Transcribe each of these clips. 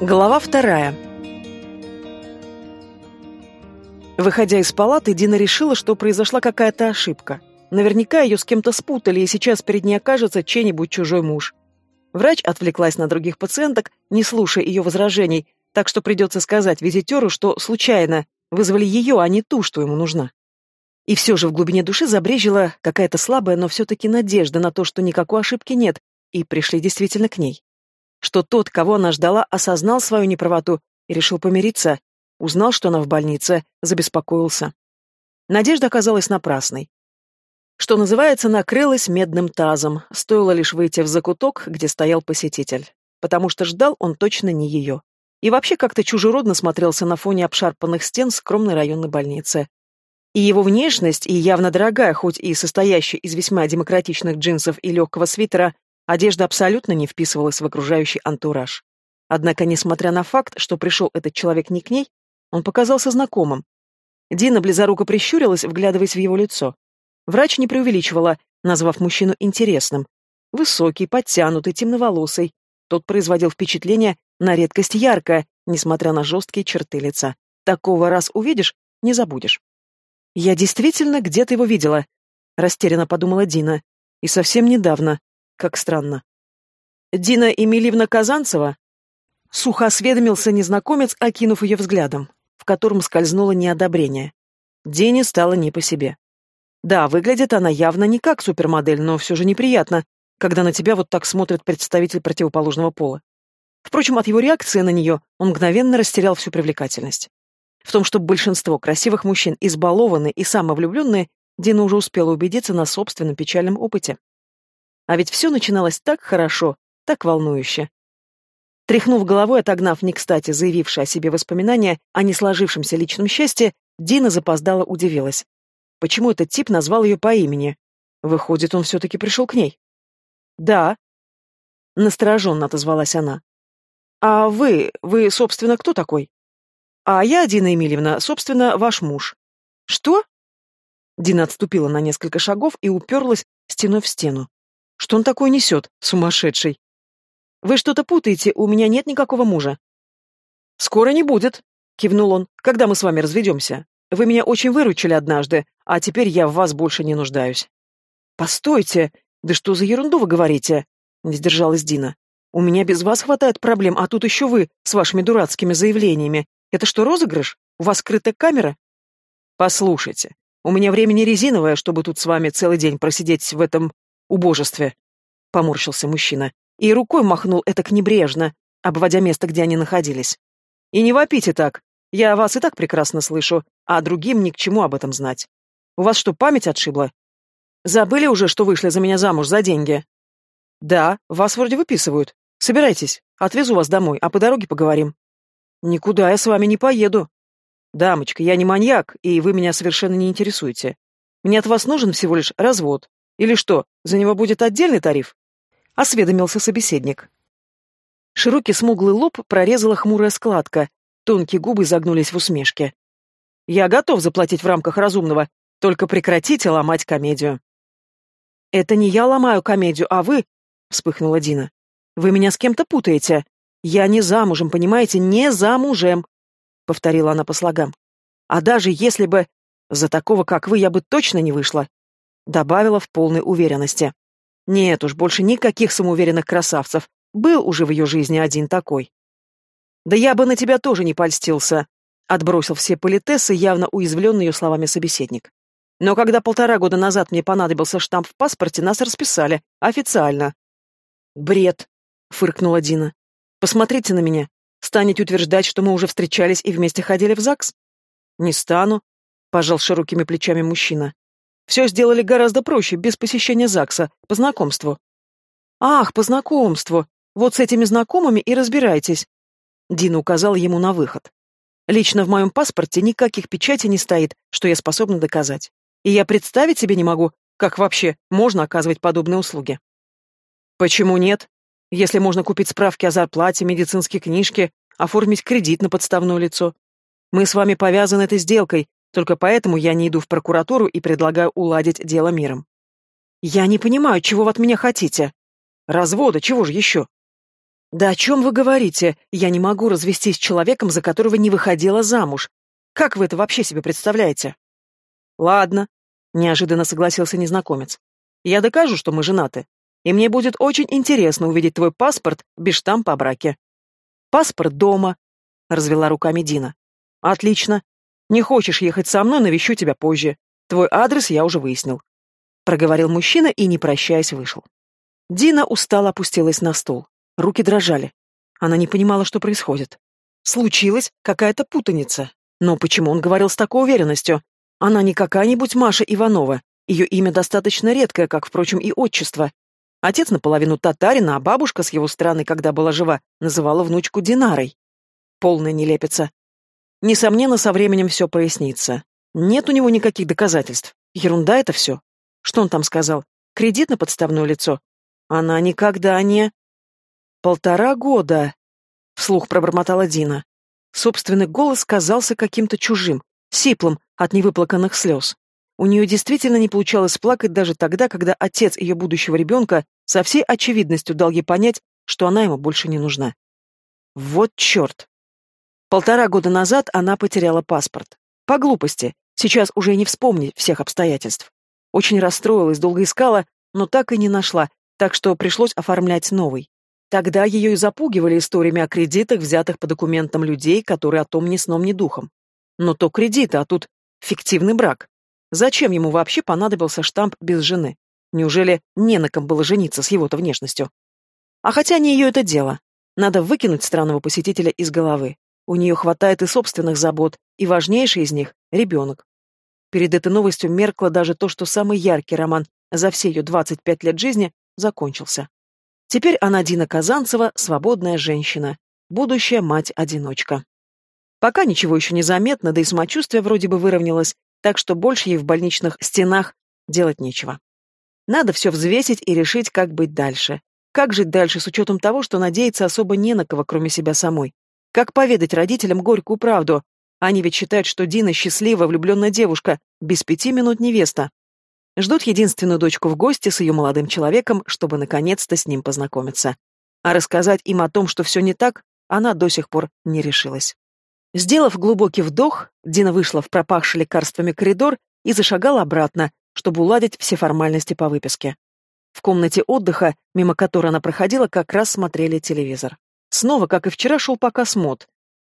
Глава вторая. Выходя из палаты, Дина решила, что произошла какая-то ошибка. Наверняка ее с кем-то спутали, и сейчас перед ней окажется чей-нибудь чужой муж. Врач отвлеклась на других пациенток, не слушая ее возражений, так что придется сказать визитеру, что случайно вызвали ее, а не ту, что ему нужна. И все же в глубине души забрежила какая-то слабая, но все-таки надежда на то, что никакой ошибки нет, и пришли действительно к ней что тот, кого она ждала, осознал свою неправоту и решил помириться, узнал, что она в больнице, забеспокоился. Надежда оказалась напрасной. Что называется, накрылась медным тазом, стоило лишь выйти в закуток, где стоял посетитель, потому что ждал он точно не ее. И вообще как-то чужеродно смотрелся на фоне обшарпанных стен скромной районной больницы. И его внешность, и явно дорогая, хоть и состоящая из весьма демократичных джинсов и легкого свитера, Одежда абсолютно не вписывалась в окружающий антураж. Однако, несмотря на факт, что пришел этот человек не к ней, он показался знакомым. Дина близоруко прищурилась, вглядываясь в его лицо. Врач не преувеличивала, назвав мужчину интересным. Высокий, подтянутый, темноволосый. Тот производил впечатление на редкость яркое, несмотря на жесткие черты лица. Такого раз увидишь, не забудешь. «Я действительно где-то его видела», — растерянно подумала Дина. «И совсем недавно. Как странно. «Дина Эмильевна Казанцева?» Сухо осведомился незнакомец, окинув ее взглядом, в котором скользнуло неодобрение. Дине стало не по себе. Да, выглядит она явно не как супермодель, но все же неприятно, когда на тебя вот так смотрит представитель противоположного пола. Впрочем, от его реакции на нее он мгновенно растерял всю привлекательность. В том, что большинство красивых мужчин избалованы и самовлюбленные, Дина уже успела убедиться на собственном печальном опыте. А ведь все начиналось так хорошо, так волнующе. Тряхнув головой, отогнав не кстати заявившие о себе воспоминания о несложившемся личном счастье, Дина запоздала удивилась. Почему этот тип назвал ее по имени? Выходит, он все-таки пришел к ней. «Да», — настороженно отозвалась она. «А вы, вы, собственно, кто такой?» «А я, Дина Эмильевна, собственно, ваш муж». «Что?» Дина отступила на несколько шагов и уперлась стеной в стену. Что он такое несет, сумасшедший? Вы что-то путаете, у меня нет никакого мужа. Скоро не будет, кивнул он, когда мы с вами разведемся. Вы меня очень выручили однажды, а теперь я в вас больше не нуждаюсь. Постойте, да что за ерунду вы говорите? Не сдержалась Дина. У меня без вас хватает проблем, а тут еще вы с вашими дурацкими заявлениями. Это что, розыгрыш? У вас скрытая камера? Послушайте, у меня времени резиновое, чтобы тут с вами целый день просидеть в этом убожестве», — поморщился мужчина, и рукой махнул этак небрежно, обводя место, где они находились. «И не вопите так. Я вас и так прекрасно слышу, а другим ни к чему об этом знать. У вас что, память отшибла? Забыли уже, что вышли за меня замуж за деньги?» «Да, вас вроде выписывают. Собирайтесь, отвезу вас домой, а по дороге поговорим». «Никуда я с вами не поеду». «Дамочка, я не маньяк, и вы меня совершенно не интересуете. Мне от вас нужен всего лишь развод, или что, за него будет отдельный тариф? Осведомился собеседник. Широкий смуглый лоб прорезала хмурая складка, тонкие губы загнулись в усмешке. Я готов заплатить в рамках разумного, только прекратите ломать комедию. Это не я ломаю комедию, а вы, вспыхнула Дина. Вы меня с кем-то путаете. Я не замужем, понимаете, не замужем, повторила она по слогам. А даже если бы за такого, как вы, я бы точно не вышла. Добавила в полной уверенности. Нет уж, больше никаких самоуверенных красавцев. Был уже в ее жизни один такой. Да я бы на тебя тоже не польстился. Отбросил все политесы, явно уязвленный ее словами собеседник. Но когда полтора года назад мне понадобился штамп в паспорте, нас расписали. Официально. Бред, фыркнула Дина. Посмотрите на меня. Станете утверждать, что мы уже встречались и вместе ходили в ЗАГС? Не стану, пожал широкими плечами мужчина. Все сделали гораздо проще, без посещения ЗАГСа, по знакомству. Ах, по знакомству. Вот с этими знакомыми и разбирайтесь. Дина указал ему на выход. Лично в моем паспорте никаких печати не стоит, что я способна доказать. И я представить себе не могу, как вообще можно оказывать подобные услуги. Почему нет? Если можно купить справки о зарплате, медицинские книжки, оформить кредит на подставное лицо. Мы с вами повязаны этой сделкой, только поэтому я не иду в прокуратуру и предлагаю уладить дело миром. Я не понимаю, чего вы от меня хотите. Развода, чего же еще? Да о чем вы говорите? Я не могу развестись с человеком, за которого не выходила замуж. Как вы это вообще себе представляете? Ладно, неожиданно согласился незнакомец. Я докажу, что мы женаты. И мне будет очень интересно увидеть твой паспорт без штампа о браке. Паспорт дома, развела руками Дина. Отлично, не хочешь ехать со мной, навещу тебя позже. Твой адрес я уже выяснил. Проговорил мужчина и, не прощаясь, вышел. Дина устало опустилась на стол. Руки дрожали. Она не понимала, что происходит. Случилась какая-то путаница. Но почему он говорил с такой уверенностью? Она не какая-нибудь Маша Иванова. Ее имя достаточно редкое, как, впрочем, и отчество. Отец наполовину татарин, а бабушка с его стороны, когда была жива, называла внучку Динарой. Полная нелепица. Несомненно, со временем все прояснится. Нет у него никаких доказательств. Ерунда это все. Что он там сказал? Кредит на подставное лицо? Она никогда не... Полтора года, вслух пробормотала Дина. Собственный голос казался каким-то чужим, сиплым от невыплаканных слез. У нее действительно не получалось плакать даже тогда, когда отец ее будущего ребенка со всей очевидностью дал ей понять, что она ему больше не нужна. Вот черт! Полтора года назад она потеряла паспорт. По глупости, сейчас уже не вспомнить всех обстоятельств. Очень расстроилась, долго искала, но так и не нашла, так что пришлось оформлять новый. Тогда ее и запугивали историями о кредитах, взятых по документам людей, которые о том ни сном, ни духом. Но то кредиты, а тут фиктивный брак. Зачем ему вообще понадобился штамп без жены? Неужели не на ком было жениться с его-то внешностью? А хотя не ее это дело. Надо выкинуть странного посетителя из головы. У нее хватает и собственных забот, и важнейший из них — ребенок. Перед этой новостью меркло даже то, что самый яркий роман за все ее 25 лет жизни закончился. Теперь она Дина Казанцева, свободная женщина, будущая мать-одиночка. Пока ничего еще не заметно, да и самочувствие вроде бы выровнялось, так что больше ей в больничных стенах делать нечего. Надо все взвесить и решить, как быть дальше. Как жить дальше с учетом того, что надеяться особо не на кого, кроме себя самой? Как поведать родителям горькую правду? Они ведь считают, что Дина счастливая влюбленная девушка, без пяти минут невеста. Ждут единственную дочку в гости с ее молодым человеком, чтобы наконец-то с ним познакомиться. А рассказать им о том, что все не так, она до сих пор не решилась. Сделав глубокий вдох, Дина вышла в пропахший лекарствами коридор и зашагала обратно, чтобы уладить все формальности по выписке. В комнате отдыха, мимо которой она проходила, как раз смотрели телевизор. Снова, как и вчера, шел показ мод.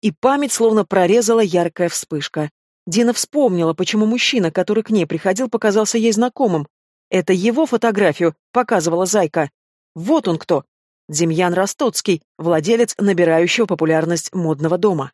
И память словно прорезала яркая вспышка. Дина вспомнила, почему мужчина, который к ней приходил, показался ей знакомым. Это его фотографию показывала Зайка. Вот он кто. Демьян Ростоцкий, владелец набирающего популярность модного дома.